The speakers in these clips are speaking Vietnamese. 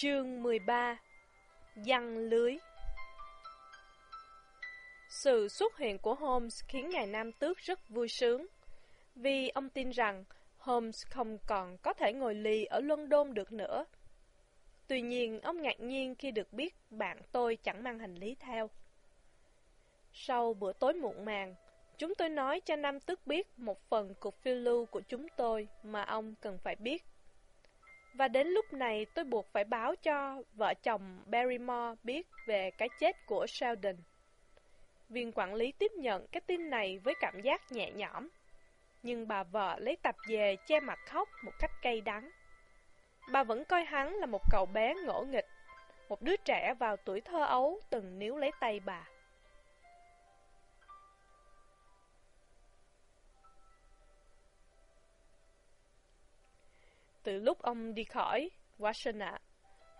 Chương 13 Giăng lưới Sự xuất hiện của Holmes khiến ngài Nam Tước rất vui sướng, vì ông tin rằng Holmes không còn có thể ngồi lì ở London được nữa. Tuy nhiên, ông ngạc nhiên khi được biết bạn tôi chẳng mang hành lý theo. Sau bữa tối muộn màng, chúng tôi nói cho Nam Tước biết một phần cuộc phiêu lưu của chúng tôi mà ông cần phải biết. Và đến lúc này tôi buộc phải báo cho vợ chồng Barrymore biết về cái chết của Sheldon. Viên quản lý tiếp nhận cái tin này với cảm giác nhẹ nhõm. Nhưng bà vợ lấy tập về che mặt khóc một cách cay đắng. Bà vẫn coi hắn là một cậu bé ngỗ nghịch, một đứa trẻ vào tuổi thơ ấu từng níu lấy tay bà. Từ lúc ông đi khỏi, Watson ạ,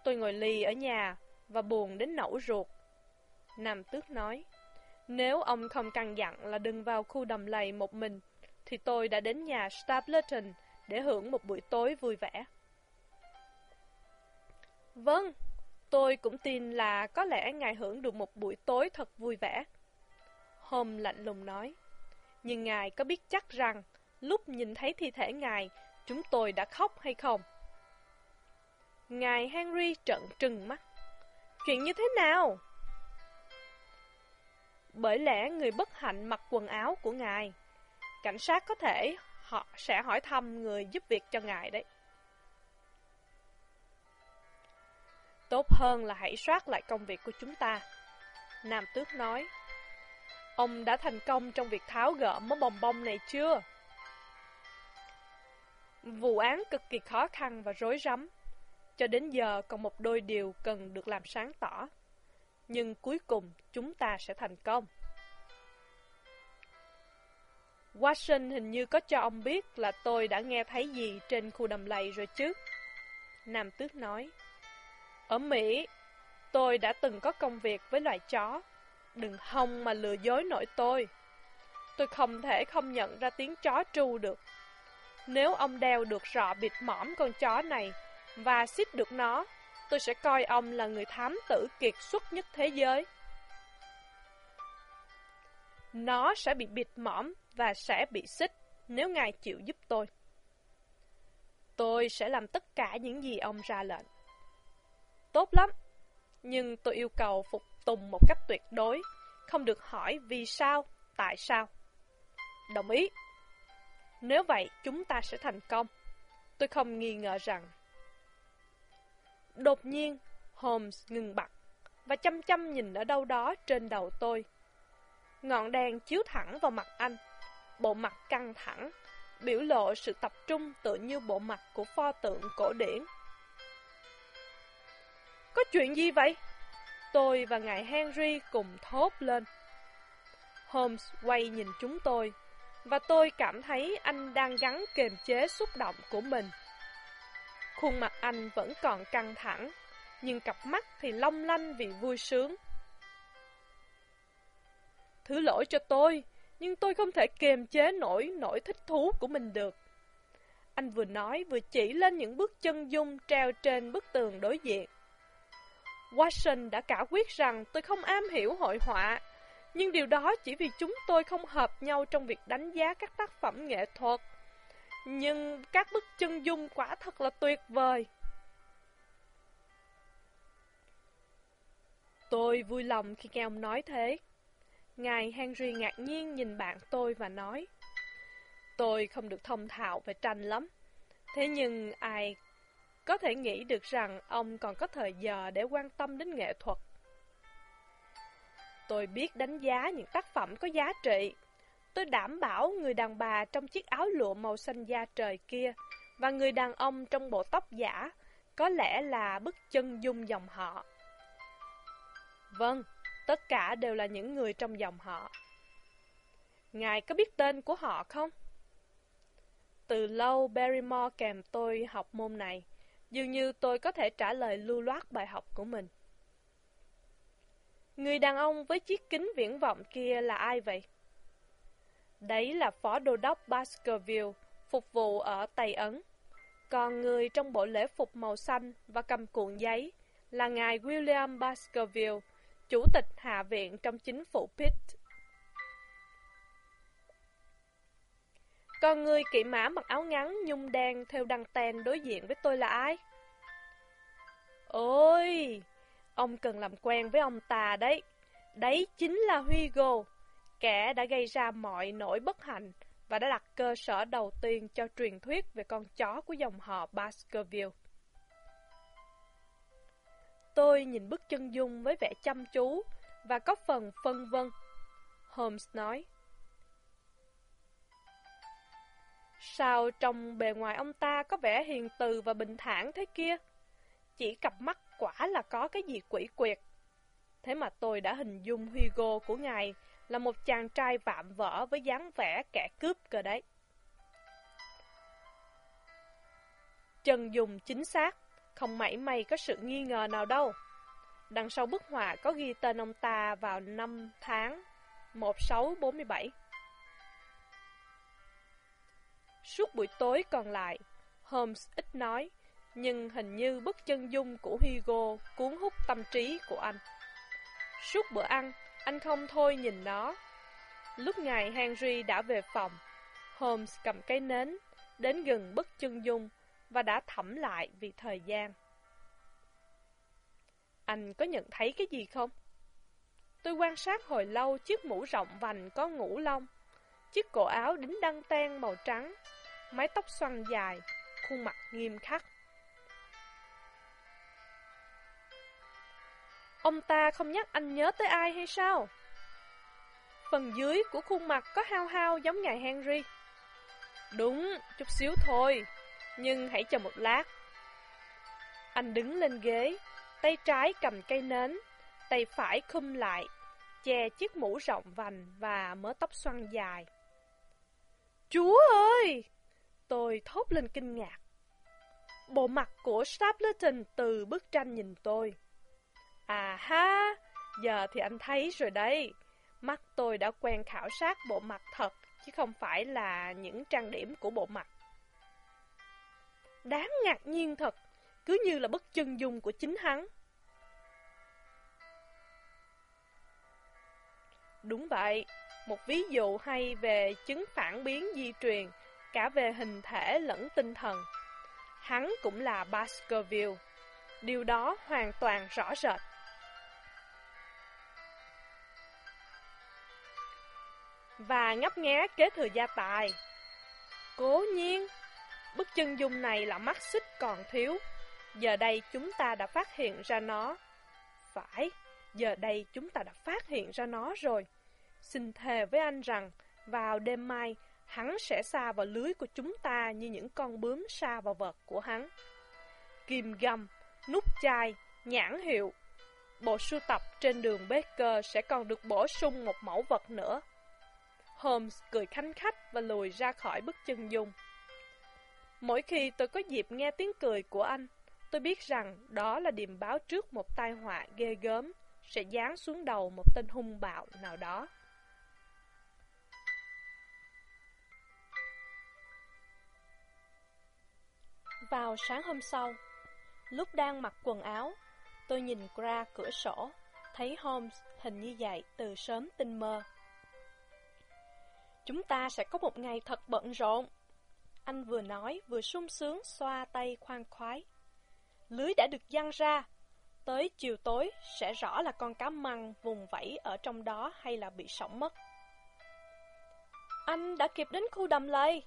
tôi ngồi lì ở nhà và buồn đến nẫu ruột. Nam tước nói, nếu ông không căn dặn là đừng vào khu đầm lầy một mình, thì tôi đã đến nhà Stapleton để hưởng một buổi tối vui vẻ. Vâng, tôi cũng tin là có lẽ ngài hưởng được một buổi tối thật vui vẻ. Hôm lạnh lùng nói, nhưng ngài có biết chắc rằng lúc nhìn thấy thi thể ngài, chúng tôi đã khóc hay không? Ngài Henry trợn trừng mắt. Chuyện như thế nào? Bởi lẽ người bất hạnh mặc quần áo của ngài. Cảnh sát có thể họ sẽ hỏi thăm người giúp việc cho ngài đấy. Tốt hơn là hãy soát lại công việc của chúng ta. Nam Tước nói. Ông đã thành công trong việc tháo gỡ mớ bồng bông này chưa? Vụ án cực kỳ khó khăn và rối rắm. Cho đến giờ còn một đôi điều cần được làm sáng tỏ. Nhưng cuối cùng chúng ta sẽ thành công. Watson hình như có cho ông biết là tôi đã nghe thấy gì trên khu đầm lầy rồi chứ. Nam Tước nói. Ở Mỹ, tôi đã từng có công việc với loài chó. Đừng hòng mà lừa dối nổi tôi. Tôi không thể không nhận ra tiếng chó tru được. Nếu ông đeo được rọ bịt mõm con chó này và xích được nó, tôi sẽ coi ông là người thám tử kiệt xuất nhất thế giới. Nó sẽ bị bịt mõm và sẽ bị xích nếu ngài chịu giúp tôi. Tôi sẽ làm tất cả những gì ông ra lệnh. Tốt lắm, nhưng tôi yêu cầu phục tùng một cách tuyệt đối, không được hỏi vì sao, tại sao. Đồng ý. Nếu vậy, chúng ta sẽ thành công. Tôi không nghi ngờ rằng. Đột nhiên, Holmes ngừng bặt và chăm chăm nhìn ở đâu đó trên đầu tôi. Ngọn đèn chiếu thẳng vào mặt anh. Bộ mặt căng thẳng, biểu lộ sự tập trung tự như bộ mặt của pho tượng cổ điển. Có chuyện gì vậy? Tôi và ngài Henry cùng thốt lên. Holmes quay nhìn chúng tôi và tôi cảm thấy anh đang gắn kềm chế xúc động của mình. Khuôn mặt anh vẫn còn căng thẳng, nhưng cặp mắt thì long lanh vì vui sướng. Thứ lỗi cho tôi, nhưng tôi không thể kiềm chế nổi nỗi thích thú của mình được. Anh vừa nói vừa chỉ lên những bước chân dung treo trên bức tường đối diện. Watson đã cả quyết rằng tôi không am hiểu hội họa, nhưng điều đó chỉ vì chúng tôi không hợp nhau trong việc đánh giá các tác phẩm nghệ thuật. Nhưng các bức chân dung quả thật là tuyệt vời. Tôi vui lòng khi nghe ông nói thế. Ngài Henry ngạc nhiên nhìn bạn tôi và nói, Tôi không được thông thạo về tranh lắm Thế nhưng ai có thể nghĩ được rằng ông còn có thời giờ để quan tâm đến nghệ thuật Tôi biết đánh giá những tác phẩm có giá trị. Tôi đảm bảo người đàn bà trong chiếc áo lụa màu xanh da trời kia và người đàn ông trong bộ tóc giả có lẽ là bức chân dung dòng họ. Vâng, tất cả đều là những người trong dòng họ. Ngài có biết tên của họ không? Từ lâu Barrymore kèm tôi học môn này, dường như tôi có thể trả lời lưu loát bài học của mình. Người đàn ông với chiếc kính viễn vọng kia là ai vậy? Đấy là phó đô đốc Baskerville, phục vụ ở Tây Ấn. Còn người trong bộ lễ phục màu xanh và cầm cuộn giấy là ngài William Baskerville, chủ tịch Hạ viện trong chính phủ Pitt. Còn người kỵ mã mặc áo ngắn nhung đen theo đăng ten đối diện với tôi là ai? Ôi, ông cần làm quen với ông ta đấy. Đấy chính là Hugo, kẻ đã gây ra mọi nỗi bất hạnh và đã đặt cơ sở đầu tiên cho truyền thuyết về con chó của dòng họ Baskerville. Tôi nhìn bức chân dung với vẻ chăm chú và có phần phân vân. Holmes nói, Sao trong bề ngoài ông ta có vẻ hiền từ và bình thản thế kia? Chỉ cặp mắt quả là có cái gì quỷ quyệt. Thế mà tôi đã hình dung Hugo của ngài là một chàng trai vạm vỡ với dáng vẻ kẻ cướp cơ đấy. Chân dùng chính xác, không mảy may có sự nghi ngờ nào đâu. Đằng sau bức họa có ghi tên ông ta vào năm tháng 1647. Suốt buổi tối còn lại, Holmes ít nói, nhưng hình như bức chân dung của Hugo cuốn hút tâm trí của anh. Suốt bữa ăn, anh không thôi nhìn nó. Lúc ngày Henry đã về phòng, Holmes cầm cái nến, đến gần bức chân dung và đã thẩm lại vì thời gian. Anh có nhận thấy cái gì không? Tôi quan sát hồi lâu chiếc mũ rộng vành có ngũ lông, chiếc cổ áo đính đăng ten màu trắng, mái tóc xoăn dài, khuôn mặt nghiêm khắc. Ông ta không nhắc anh nhớ tới ai hay sao? Phần dưới của khuôn mặt có hao hao giống ngài Henry. Đúng, chút xíu thôi, nhưng hãy chờ một lát. Anh đứng lên ghế, tay trái cầm cây nến, tay phải khum lại, che chiếc mũ rộng vành và mớ tóc xoăn dài. Chúa ơi! Tôi thốt lên kinh ngạc. Bộ mặt của Stapleton từ bức tranh nhìn tôi. À ha, giờ thì anh thấy rồi đấy. Mắt tôi đã quen khảo sát bộ mặt thật, chứ không phải là những trang điểm của bộ mặt. Đáng ngạc nhiên thật, cứ như là bức chân dung của chính hắn. Đúng vậy, một ví dụ hay về chứng phản biến di truyền, cả về hình thể lẫn tinh thần. Hắn cũng là Baskerville. Điều đó hoàn toàn rõ rệt. Và ngấp nghé kế thừa gia tài. Cố nhiên, bức chân dung này là mắt xích còn thiếu. Giờ đây chúng ta đã phát hiện ra nó. Phải, giờ đây chúng ta đã phát hiện ra nó rồi. Xin thề với anh rằng, vào đêm mai, hắn sẽ xa vào lưới của chúng ta như những con bướm xa vào vật của hắn. Kim găm, nút chai, nhãn hiệu. Bộ sưu tập trên đường Baker sẽ còn được bổ sung một mẫu vật nữa. Holmes cười khanh khách và lùi ra khỏi bức chân dung. Mỗi khi tôi có dịp nghe tiếng cười của anh, tôi biết rằng đó là điềm báo trước một tai họa ghê gớm sẽ giáng xuống đầu một tên hung bạo nào đó. Vào sáng hôm sau, lúc đang mặc quần áo, tôi nhìn ra cửa sổ, thấy Holmes hình như dậy từ sớm tinh mơ. Chúng ta sẽ có một ngày thật bận rộn. Anh vừa nói, vừa sung sướng xoa tay khoan khoái. Lưới đã được giăng ra. Tới chiều tối sẽ rõ là con cá măng vùng vẫy ở trong đó hay là bị sổng mất. Anh đã kịp đến khu đầm lầy.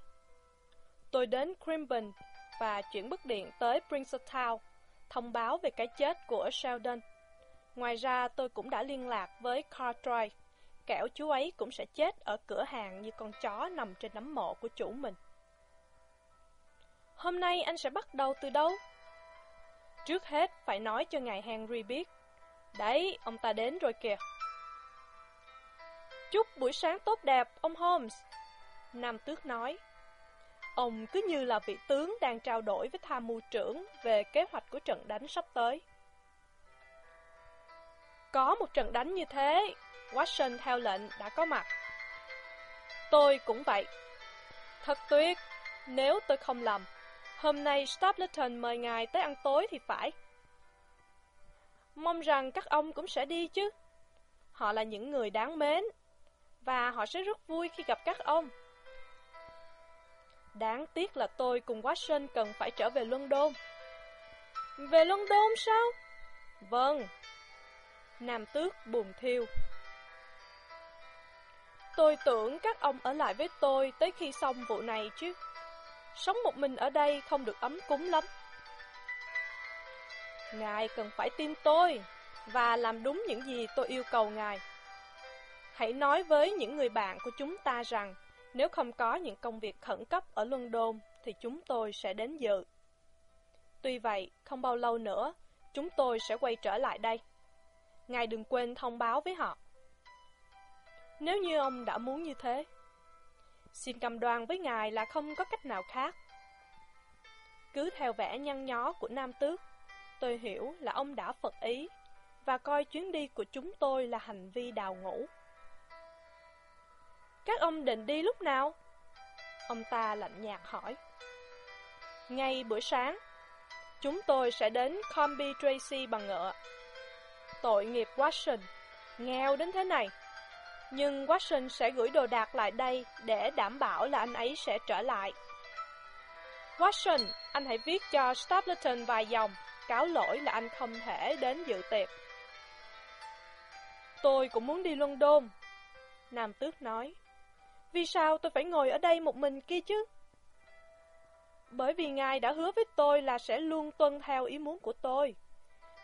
Tôi đến Crimben và chuyển bức điện tới Princeton thông báo về cái chết của Sheldon. Ngoài ra tôi cũng đã liên lạc với Cartwright kẻo chú ấy cũng sẽ chết ở cửa hàng như con chó nằm trên nấm mộ của chủ mình. Hôm nay anh sẽ bắt đầu từ đâu? Trước hết phải nói cho ngài Henry biết. Đấy, ông ta đến rồi kìa. Chúc buổi sáng tốt đẹp, ông Holmes. Nam tước nói. Ông cứ như là vị tướng đang trao đổi với tham mưu trưởng về kế hoạch của trận đánh sắp tới. Có một trận đánh như thế, Watson theo lệnh đã có mặt. Tôi cũng vậy. Thật tuyệt, nếu tôi không lầm, Hôm nay Stapleton mời ngài tới ăn tối thì phải. Mong rằng các ông cũng sẽ đi chứ. Họ là những người đáng mến, và họ sẽ rất vui khi gặp các ông. Đáng tiếc là tôi cùng Watson cần phải trở về London. Về London sao? Vâng. Nam tước buồn thiêu. Tôi tưởng các ông ở lại với tôi tới khi xong vụ này chứ. Sống một mình ở đây không được ấm cúng lắm. Ngài cần phải tin tôi và làm đúng những gì tôi yêu cầu Ngài. Hãy nói với những người bạn của chúng ta rằng nếu không có những công việc khẩn cấp ở London thì chúng tôi sẽ đến dự. Tuy vậy, không bao lâu nữa, chúng tôi sẽ quay trở lại đây. Ngài đừng quên thông báo với họ. Nếu như ông đã muốn như thế, xin cầm đoan với Ngài là không có cách nào khác. Cứ theo vẻ nhăn nhó của Nam Tước, tôi hiểu là ông đã phật ý và coi chuyến đi của chúng tôi là hành vi đào ngũ. Các ông định đi lúc nào? Ông ta lạnh nhạt hỏi. Ngay buổi sáng, chúng tôi sẽ đến Combi Tracy bằng ngựa. Tội nghiệp Watson, nghèo đến thế này. Nhưng Watson sẽ gửi đồ đạc lại đây để đảm bảo là anh ấy sẽ trở lại. Watson, anh hãy viết cho Stapleton vài dòng, cáo lỗi là anh không thể đến dự tiệc. Tôi cũng muốn đi London, Nam Tước nói. Vì sao tôi phải ngồi ở đây một mình kia chứ? Bởi vì Ngài đã hứa với tôi là sẽ luôn tuân theo ý muốn của tôi.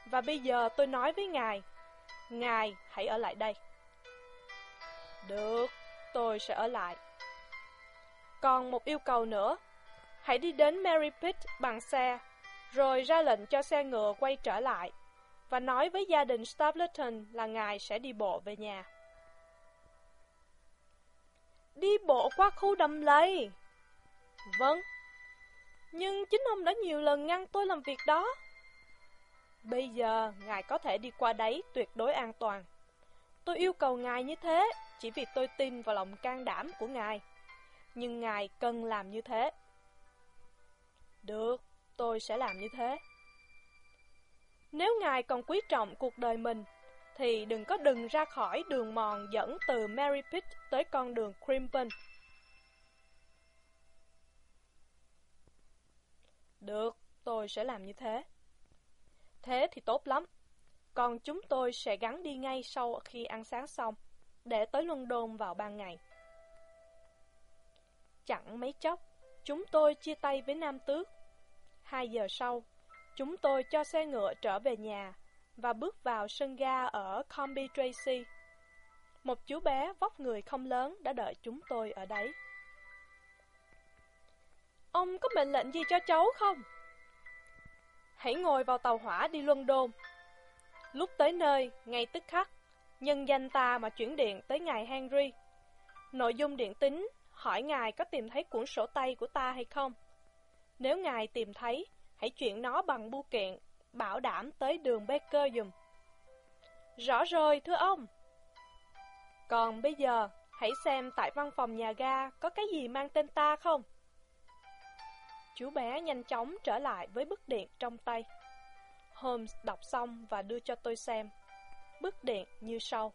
Và bây giờ tôi nói với Ngài, Ngài hãy ở lại đây. Được, tôi sẽ ở lại. Còn một yêu cầu nữa, hãy đi đến Mary Pitt bằng xe, rồi ra lệnh cho xe ngựa quay trở lại, và nói với gia đình Stapleton là Ngài sẽ đi bộ về nhà. Đi bộ qua khu đầm lầy. Vâng. Nhưng chính ông đã nhiều lần ngăn tôi làm việc đó. Bây giờ, ngài có thể đi qua đấy tuyệt đối an toàn. Tôi yêu cầu ngài như thế, chỉ vì tôi tin vào lòng can đảm của ngài. Nhưng ngài cần làm như thế. Được, tôi sẽ làm như thế. Nếu ngài còn quý trọng cuộc đời mình, thì đừng có đừng ra khỏi đường mòn dẫn từ Mary Pitt tới con đường Crimpen. Được, tôi sẽ làm như thế. Thế thì tốt lắm. Còn chúng tôi sẽ gắn đi ngay sau khi ăn sáng xong, để tới London vào ban ngày. Chẳng mấy chốc, chúng tôi chia tay với Nam Tước. Hai giờ sau, chúng tôi cho xe ngựa trở về nhà và bước vào sân ga ở Combi Tracy. Một chú bé vóc người không lớn đã đợi chúng tôi ở đấy. Ông có mệnh lệnh gì cho cháu không? Hãy ngồi vào tàu hỏa đi London. Lúc tới nơi, ngay tức khắc, nhân danh ta mà chuyển điện tới ngài Henry. Nội dung điện tín hỏi ngài có tìm thấy cuốn sổ tay của ta hay không. Nếu ngài tìm thấy, hãy chuyển nó bằng bưu kiện bảo đảm tới đường Baker dùm. Rõ rồi, thưa ông. Còn bây giờ, hãy xem tại văn phòng nhà ga có cái gì mang tên ta không? Chú bé nhanh chóng trở lại với bức điện trong tay. Holmes đọc xong và đưa cho tôi xem. Bức điện như sau.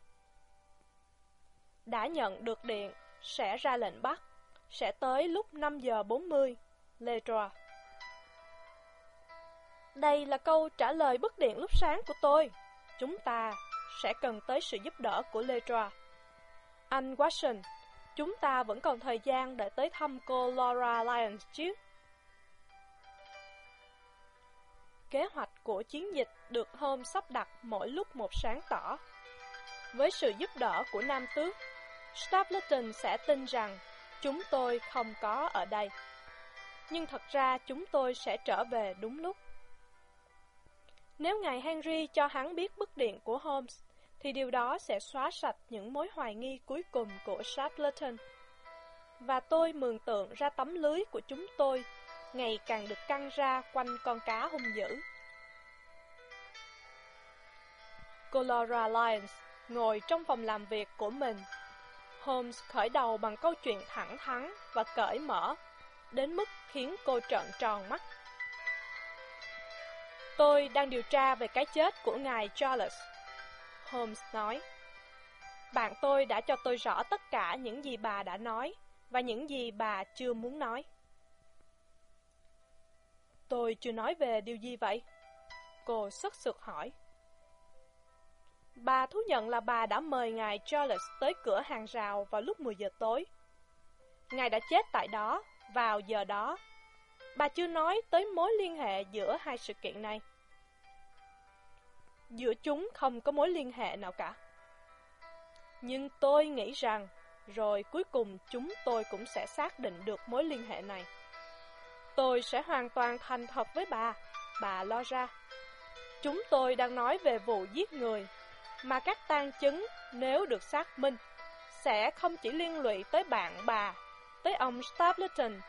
Đã nhận được điện, sẽ ra lệnh bắt. Sẽ tới lúc 5 giờ 40. Ledra. Đây là câu trả lời bức điện lúc sáng của tôi. Chúng ta sẽ cần tới sự giúp đỡ của Ledra. Anh Watson, chúng ta vẫn còn thời gian để tới thăm cô Laura Lyons chứ? Kế hoạch của chiến dịch được hôm sắp đặt mỗi lúc một sáng tỏ. Với sự giúp đỡ của Nam Tước, Stapleton sẽ tin rằng chúng tôi không có ở đây. Nhưng thật ra chúng tôi sẽ trở về đúng lúc. Nếu ngài Henry cho hắn biết bức điện của Holmes, thì điều đó sẽ xóa sạch những mối hoài nghi cuối cùng của Stapleton. Và tôi mường tượng ra tấm lưới của chúng tôi ngày càng được căng ra quanh con cá hung dữ. Cô Laura Lyons ngồi trong phòng làm việc của mình. Holmes khởi đầu bằng câu chuyện thẳng thắn và cởi mở. đến mức khiến cô trợn tròn mắt. Tôi đang điều tra về cái chết của ngài Charles, Holmes nói. Bạn tôi đã cho tôi rõ tất cả những gì bà đã nói và những gì bà chưa muốn nói. Tôi chưa nói về điều gì vậy? Cô sức sực hỏi. Bà thú nhận là bà đã mời ngài Charles tới cửa hàng rào vào lúc 10 giờ tối. Ngài đã chết tại đó, vào giờ đó. Bà chưa nói tới mối liên hệ giữa hai sự kiện này. Giữa chúng không có mối liên hệ nào cả. Nhưng tôi nghĩ rằng, rồi cuối cùng chúng tôi cũng sẽ xác định được mối liên hệ này. Tôi sẽ hoàn toàn thành thật với bà, bà lo ra. Chúng tôi đang nói về vụ giết người, mà các tang chứng nếu được xác minh sẽ không chỉ liên lụy tới bạn bà, tới ông Stapleton,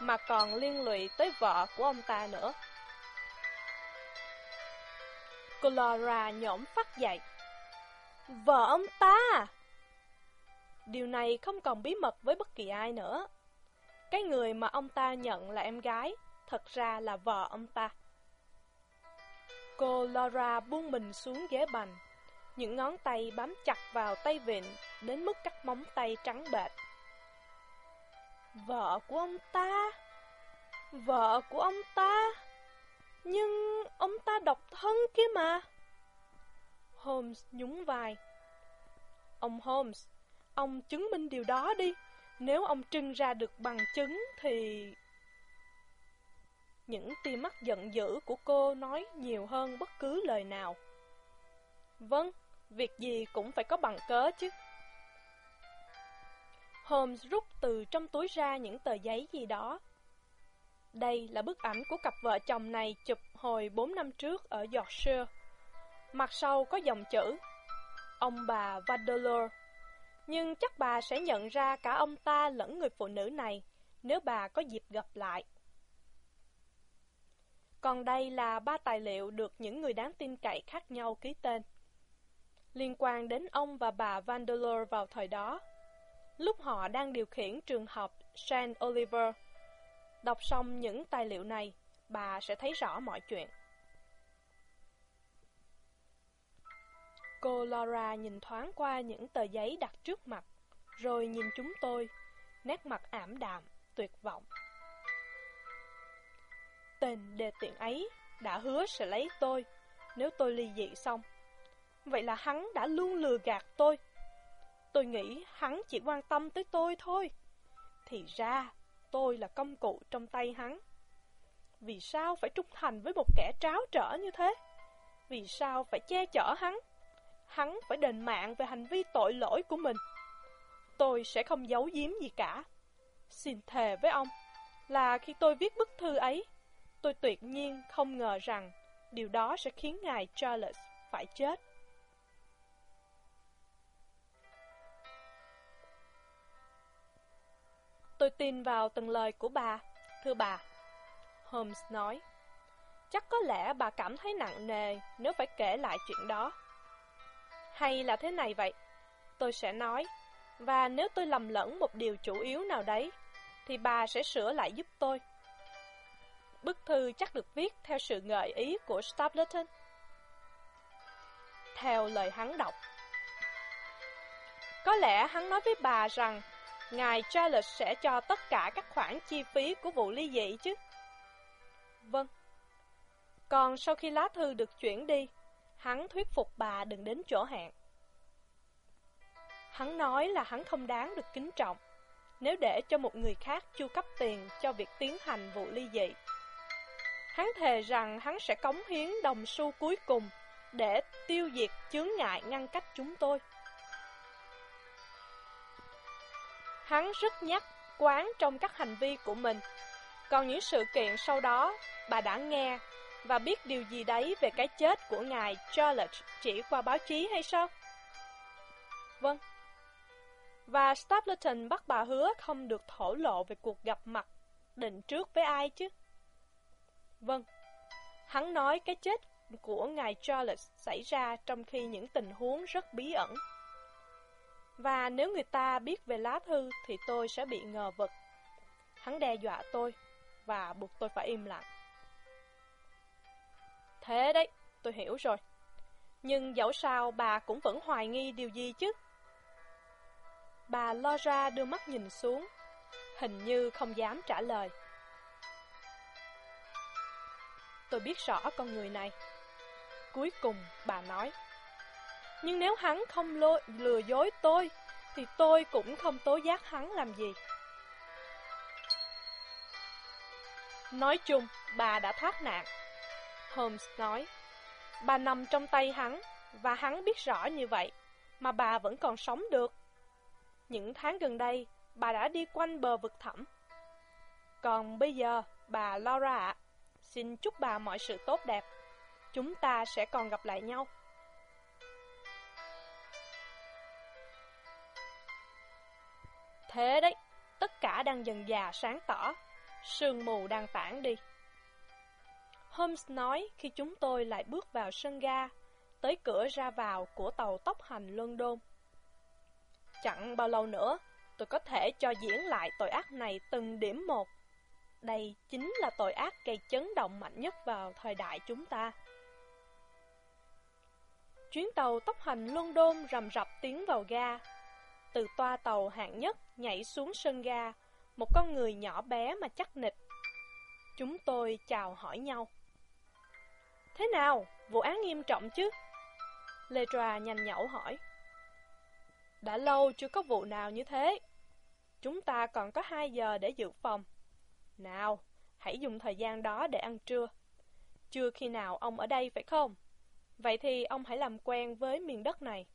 mà còn liên lụy tới vợ của ông ta nữa. Clara nhổm phát dậy. Vợ ông ta? Điều này không còn bí mật với bất kỳ ai nữa. Cái người mà ông ta nhận là em gái, thật ra là vợ ông ta. Cô Laura buông mình xuống ghế bành, những ngón tay bám chặt vào tay vịn đến mức các móng tay trắng bệch. Vợ của ông ta? Vợ của ông ta? Nhưng ông ta độc thân kia mà. Holmes nhún vai. Ông Holmes, ông chứng minh điều đó đi. Nếu ông trưng ra được bằng chứng thì... Những tia mắt giận dữ của cô nói nhiều hơn bất cứ lời nào. Vâng, việc gì cũng phải có bằng cớ chứ. Holmes rút từ trong túi ra những tờ giấy gì đó. Đây là bức ảnh của cặp vợ chồng này chụp hồi 4 năm trước ở Yorkshire. Mặt sau có dòng chữ Ông bà Vandeleur nhưng chắc bà sẽ nhận ra cả ông ta lẫn người phụ nữ này nếu bà có dịp gặp lại. Còn đây là ba tài liệu được những người đáng tin cậy khác nhau ký tên. Liên quan đến ông và bà Vandeleur vào thời đó, lúc họ đang điều khiển trường học St. Oliver. Đọc xong những tài liệu này, bà sẽ thấy rõ mọi chuyện. Cô Laura nhìn thoáng qua những tờ giấy đặt trước mặt, rồi nhìn chúng tôi, nét mặt ảm đạm, tuyệt vọng. Tên đề tiện ấy đã hứa sẽ lấy tôi nếu tôi ly dị xong. Vậy là hắn đã luôn lừa gạt tôi. Tôi nghĩ hắn chỉ quan tâm tới tôi thôi. Thì ra, tôi là công cụ trong tay hắn. Vì sao phải trung thành với một kẻ tráo trở như thế? Vì sao phải che chở hắn? Hắn phải đền mạng về hành vi tội lỗi của mình. Tôi sẽ không giấu giếm gì cả. Xin thề với ông là khi tôi viết bức thư ấy, tôi tuyệt nhiên không ngờ rằng điều đó sẽ khiến ngài Charles phải chết. Tôi tin vào từng lời của bà, thưa bà. Holmes nói, chắc có lẽ bà cảm thấy nặng nề nếu phải kể lại chuyện đó. Hay là thế này vậy? Tôi sẽ nói, và nếu tôi lầm lẫn một điều chủ yếu nào đấy, thì bà sẽ sửa lại giúp tôi. Bức thư chắc được viết theo sự gợi ý của Stapleton. Theo lời hắn đọc. Có lẽ hắn nói với bà rằng ngài Charles sẽ cho tất cả các khoản chi phí của vụ ly dị chứ. Vâng. Còn sau khi lá thư được chuyển đi, Hắn thuyết phục bà đừng đến chỗ hẹn. Hắn nói là hắn không đáng được kính trọng nếu để cho một người khác chu cấp tiền cho việc tiến hành vụ ly dị. Hắn thề rằng hắn sẽ cống hiến đồng xu cuối cùng để tiêu diệt chướng ngại ngăn cách chúng tôi. Hắn rất nhắc quán trong các hành vi của mình. Còn những sự kiện sau đó, bà đã nghe và biết điều gì đấy về cái chết của ngài Charlotte chỉ qua báo chí hay sao? Vâng. Và Stapleton bắt bà hứa không được thổ lộ về cuộc gặp mặt định trước với ai chứ? Vâng. Hắn nói cái chết của ngài Charlotte xảy ra trong khi những tình huống rất bí ẩn. Và nếu người ta biết về lá thư thì tôi sẽ bị ngờ vực. Hắn đe dọa tôi và buộc tôi phải im lặng. Thế đấy, tôi hiểu rồi. Nhưng dẫu sao bà cũng vẫn hoài nghi điều gì chứ? Bà lo ra đưa mắt nhìn xuống, hình như không dám trả lời. Tôi biết rõ con người này. Cuối cùng, bà nói. Nhưng nếu hắn không lôi lừa dối tôi, thì tôi cũng không tố giác hắn làm gì. Nói chung, bà đã thoát nạn. Holmes nói, bà nằm trong tay hắn, và hắn biết rõ như vậy, mà bà vẫn còn sống được. Những tháng gần đây, bà đã đi quanh bờ vực thẳm. Còn bây giờ, bà Laura ạ, xin chúc bà mọi sự tốt đẹp. Chúng ta sẽ còn gặp lại nhau. Thế đấy, tất cả đang dần già sáng tỏ, sương mù đang tản đi. Holmes nói khi chúng tôi lại bước vào sân ga, tới cửa ra vào của tàu tốc hành London. Chẳng bao lâu nữa, tôi có thể cho diễn lại tội ác này từng điểm một. Đây chính là tội ác gây chấn động mạnh nhất vào thời đại chúng ta. Chuyến tàu tốc hành London rầm rập tiến vào ga. Từ toa tàu hạng nhất nhảy xuống sân ga, một con người nhỏ bé mà chắc nịch. Chúng tôi chào hỏi nhau. Thế nào, vụ án nghiêm trọng chứ? Lê Tròa nhanh nhẩu hỏi. Đã lâu chưa có vụ nào như thế. Chúng ta còn có 2 giờ để dự phòng. Nào, hãy dùng thời gian đó để ăn trưa. Chưa khi nào ông ở đây phải không? Vậy thì ông hãy làm quen với miền đất này.